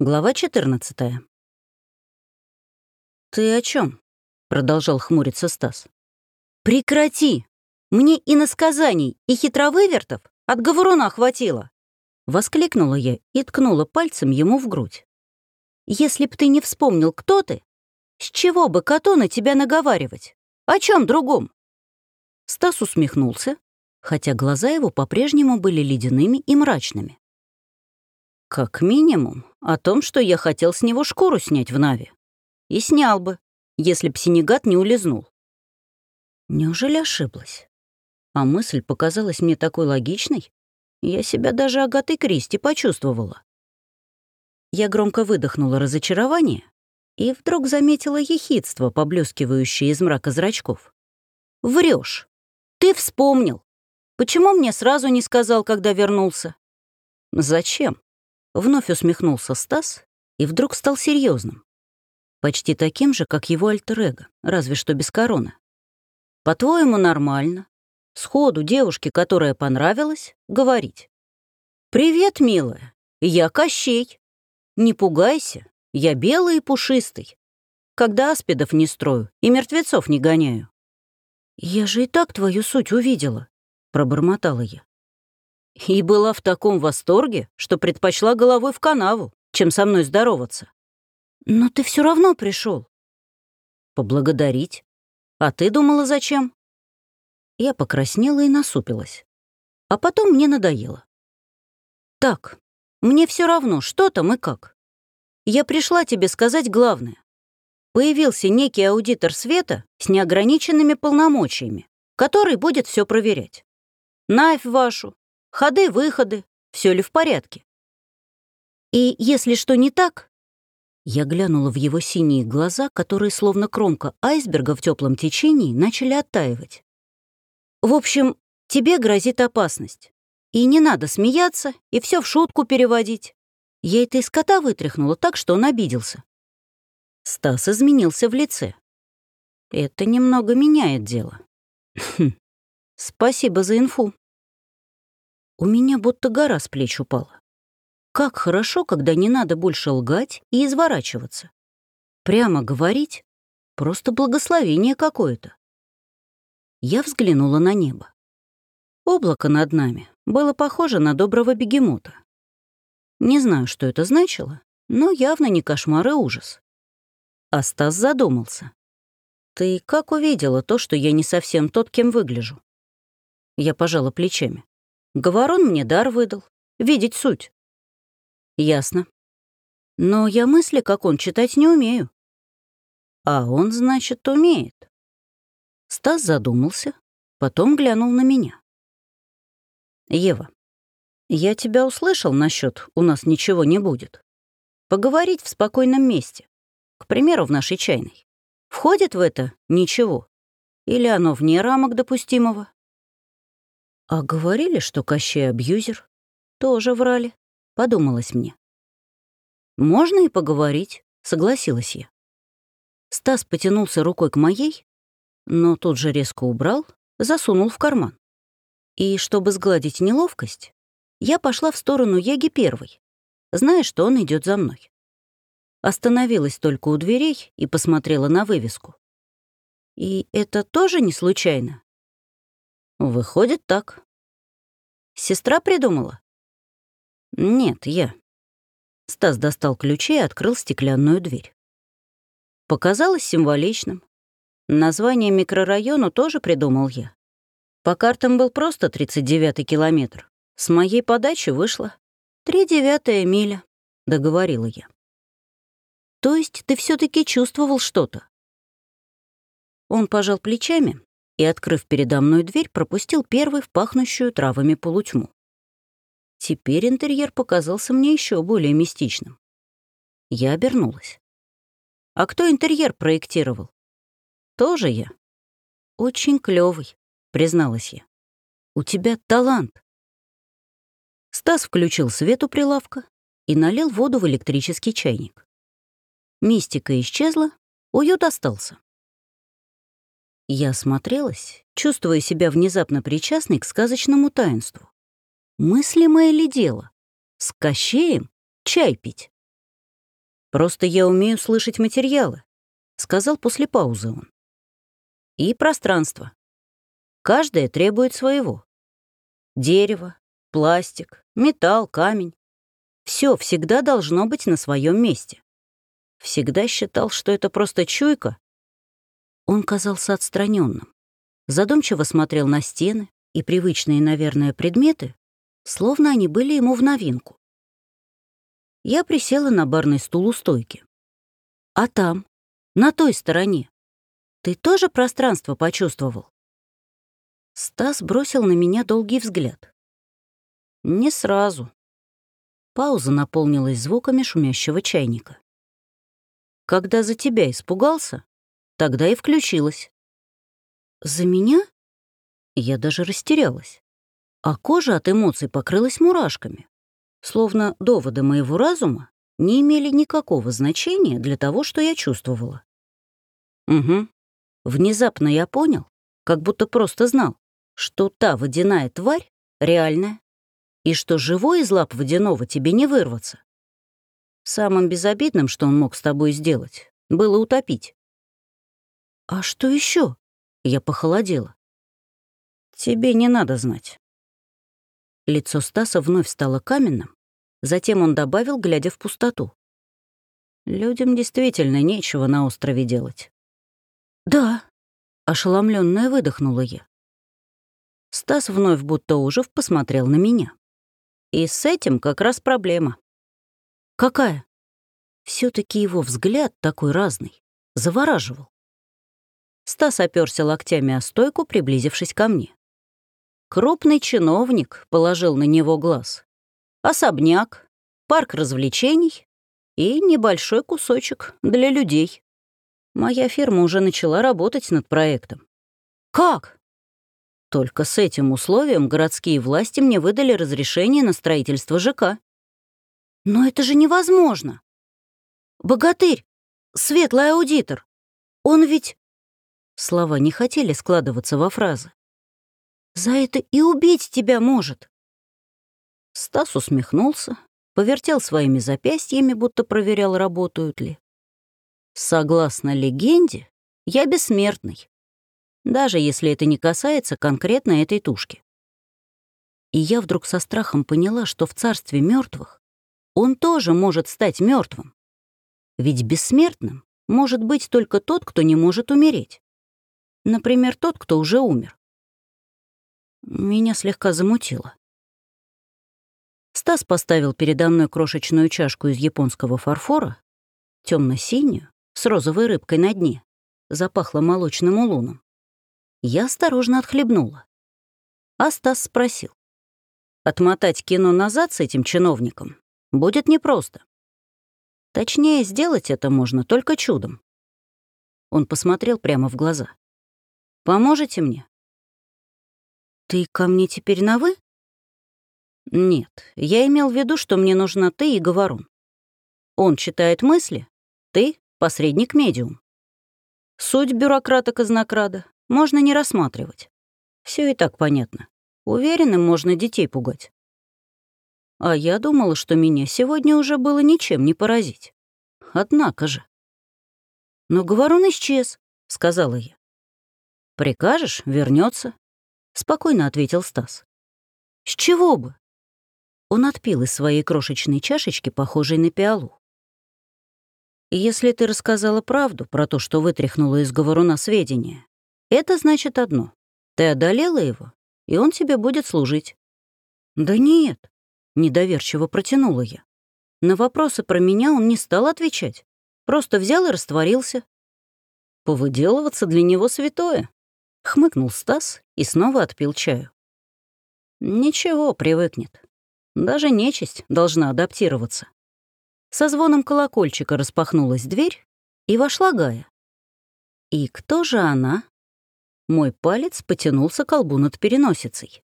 Глава 14. «Ты о чем? продолжал хмуриться Стас. «Прекрати! Мне и насказаний, и хитровывертов от говоруна хватило!» Воскликнула я и ткнула пальцем ему в грудь. «Если б ты не вспомнил, кто ты, с чего бы коту на тебя наговаривать? О чем другом?» Стас усмехнулся, хотя глаза его по-прежнему были ледяными и мрачными. Как минимум, о том, что я хотел с него шкуру снять в Нави. И снял бы, если б Синегат не улизнул. Неужели ошиблась? А мысль показалась мне такой логичной, я себя даже Агатой Кристи почувствовала. Я громко выдохнула разочарование и вдруг заметила ехидство, поблескивающее из мрака зрачков. Врешь. Ты вспомнил. Почему мне сразу не сказал, когда вернулся? Зачем? Вновь усмехнулся Стас и вдруг стал серьезным, Почти таким же, как его альтер разве что без короны. По-твоему, нормально? Сходу девушке, которая понравилась, говорить. «Привет, милая, я Кощей. Не пугайся, я белый и пушистый. Когда аспидов не строю и мертвецов не гоняю». «Я же и так твою суть увидела», — пробормотала я и была в таком восторге, что предпочла головой в канаву, чем со мной здороваться. Но ты все равно пришел. Поблагодарить. А ты думала, зачем? Я покраснела и насупилась. А потом мне надоело. Так, мне все равно, что там и как. Я пришла тебе сказать главное. Появился некий аудитор света с неограниченными полномочиями, который будет все проверять. Навь вашу, Ходы-выходы, все ли в порядке. И если что не так... Я глянула в его синие глаза, которые, словно кромка айсберга в теплом течении, начали оттаивать. В общем, тебе грозит опасность. И не надо смеяться и все в шутку переводить. Я это из кота вытряхнула так, что он обиделся. Стас изменился в лице. Это немного меняет дело. Хм. Спасибо за инфу. У меня будто гора с плеч упала. Как хорошо, когда не надо больше лгать и изворачиваться. Прямо говорить — просто благословение какое-то. Я взглянула на небо. Облако над нами было похоже на доброго бегемота. Не знаю, что это значило, но явно не кошмар и ужас. А Стас задумался. «Ты как увидела то, что я не совсем тот, кем выгляжу?» Я пожала плечами. Говорон мне дар выдал. Видеть суть. Ясно. Но я мысли, как он, читать не умею. А он, значит, умеет. Стас задумался, потом глянул на меня. Ева, я тебя услышал насчет «у нас ничего не будет». Поговорить в спокойном месте. К примеру, в нашей чайной. Входит в это ничего? Или оно вне рамок допустимого? А говорили, что Кощей абьюзер? Тоже врали, подумалось мне. Можно и поговорить, согласилась я. Стас потянулся рукой к моей, но тут же резко убрал, засунул в карман. И чтобы сгладить неловкость, я пошла в сторону Яги первой, зная, что он идет за мной. Остановилась только у дверей и посмотрела на вывеску. И это тоже не случайно. Выходит так. Сестра придумала? Нет, я. Стас достал ключи и открыл стеклянную дверь. Показалось символичным. Название микрорайону тоже придумал я. По картам был просто 39-й километр. С моей подачи вышло «Три миля», — договорила я. То есть ты все таки чувствовал что-то? Он пожал плечами, и, открыв передо мной дверь, пропустил первый в пахнущую травами полутьму. Теперь интерьер показался мне еще более мистичным. Я обернулась. «А кто интерьер проектировал?» «Тоже я». «Очень клёвый», — призналась я. «У тебя талант». Стас включил свет у прилавка и налил воду в электрический чайник. Мистика исчезла, уют остался. Я осмотрелась, чувствуя себя внезапно причастной к сказочному таинству. Мыслимое ли дело? С Кощеем чай пить? Просто я умею слышать материалы», — сказал после паузы он. «И пространство. Каждое требует своего. Дерево, пластик, металл, камень. Все всегда должно быть на своем месте. Всегда считал, что это просто чуйка. Он казался отстраненным, задумчиво смотрел на стены и привычные, наверное, предметы, словно они были ему в новинку. Я присела на барный стул у стойки. А там, на той стороне, ты тоже пространство почувствовал? Стас бросил на меня долгий взгляд. Не сразу. Пауза наполнилась звуками шумящего чайника. Когда за тебя испугался, тогда и включилась. За меня? Я даже растерялась. А кожа от эмоций покрылась мурашками. Словно доводы моего разума не имели никакого значения для того, что я чувствовала. Угу. Внезапно я понял, как будто просто знал, что та водяная тварь реальная, и что живой из лап водяного тебе не вырваться. Самым безобидным, что он мог с тобой сделать, было утопить. «А что еще? Я похолодела. «Тебе не надо знать». Лицо Стаса вновь стало каменным, затем он добавил, глядя в пустоту. «Людям действительно нечего на острове делать». «Да», — ошеломленная выдохнула я. Стас вновь будто ужив посмотрел на меня. И с этим как раз проблема. Какая? все таки его взгляд такой разный, завораживал. Стас оперся локтями о стойку, приблизившись ко мне. Крупный чиновник положил на него глаз. Особняк, парк развлечений и небольшой кусочек для людей. Моя фирма уже начала работать над проектом. Как? Только с этим условием городские власти мне выдали разрешение на строительство ЖК. Но это же невозможно. Богатырь, светлый аудитор. Он ведь... Слова не хотели складываться во фразы. За это и убить тебя может. Стас усмехнулся, повертел своими запястьями, будто проверял, работают ли. Согласно легенде, я бессмертный даже если это не касается конкретно этой тушки. И я вдруг со страхом поняла, что в царстве мертвых он тоже может стать мертвым. Ведь бессмертным может быть только тот, кто не может умереть. Например, тот, кто уже умер. Меня слегка замутило. Стас поставил передо мной крошечную чашку из японского фарфора, темно синюю с розовой рыбкой на дне, запахло молочным улуном. Я осторожно отхлебнула. А Стас спросил. Отмотать кино назад с этим чиновником будет непросто. Точнее, сделать это можно только чудом. Он посмотрел прямо в глаза. «Поможете мне?» «Ты ко мне теперь на «вы»?» «Нет, я имел в виду, что мне нужна ты и Говорун. Он читает мысли, ты — посредник-медиум. Суть бюрократа-казнокрада можно не рассматривать. Все и так понятно. Уверенным можно детей пугать. А я думала, что меня сегодня уже было ничем не поразить. Однако же. «Но говорун исчез», — сказала я. «Прикажешь — вернется, спокойно ответил Стас. «С чего бы?» Он отпил из своей крошечной чашечки, похожей на пиалу. «Если ты рассказала правду про то, что вытряхнула из говоруна сведения, это значит одно. Ты одолела его, и он тебе будет служить. Да нет, недоверчиво протянула я. На вопросы про меня он не стал отвечать. Просто взял и растворился. Повыделываться для него святое. Хмыкнул Стас и снова отпил чаю. Ничего, привыкнет. Даже нечисть должна адаптироваться. Со звоном колокольчика распахнулась дверь, и вошла Гая. И кто же она? Мой палец потянулся к колбу над переносицей.